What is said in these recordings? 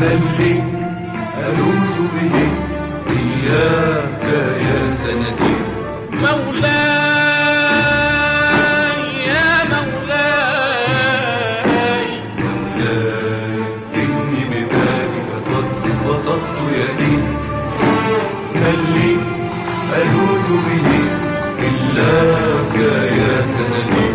ملي ألوذ به. إياك يا سندي. مولاي يا مولاي. مولاي إني ببابك قد بسطت يدي. ملي ألوذ به. إلاك يا سندي.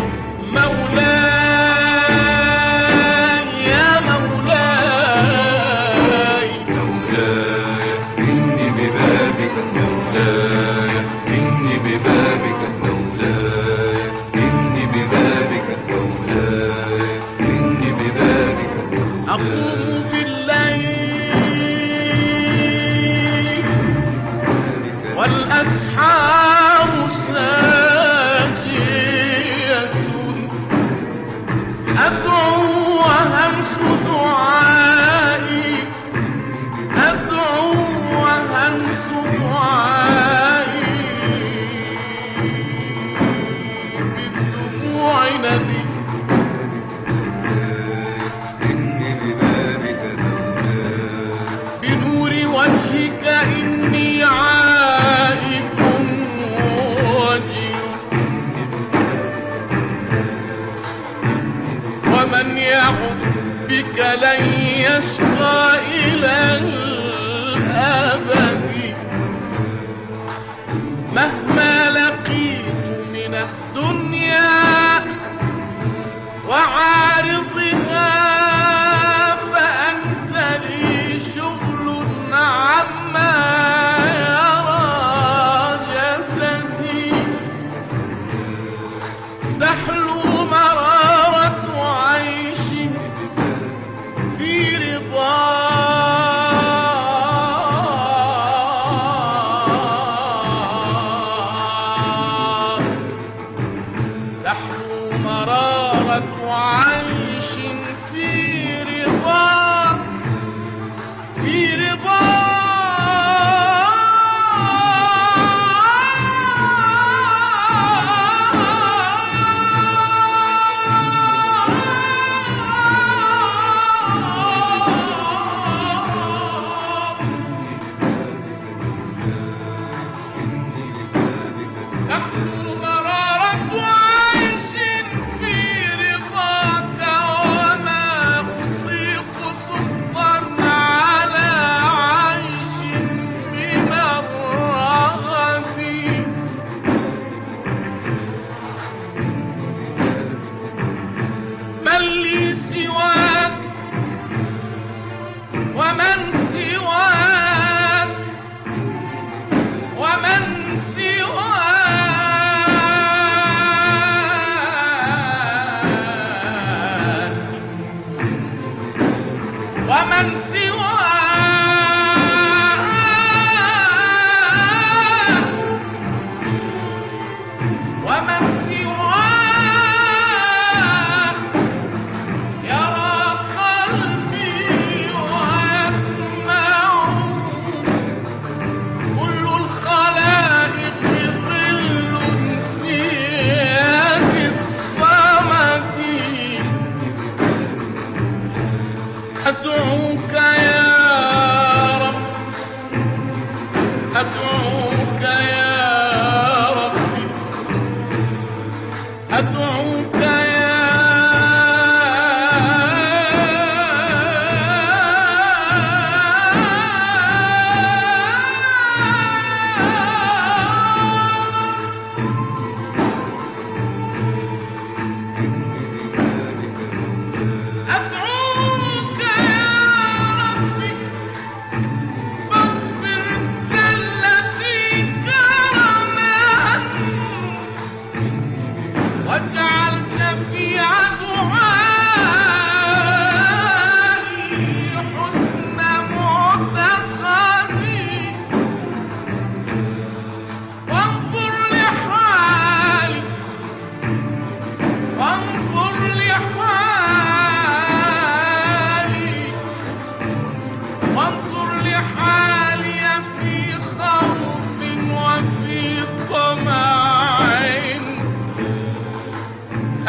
Lord. تحلو مرارة عيش في رضاك في رضاك أدعوك يا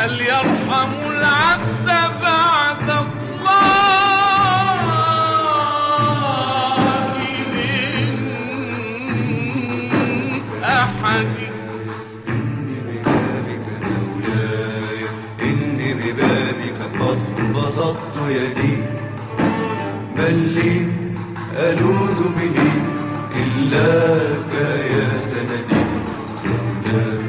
هل يرحم العبد بعد الله. من أحد. إني ببابك مولاي إني ببابك قد بسطت يدي. بل لي ألوذ به إلاك يا سندي. مولاي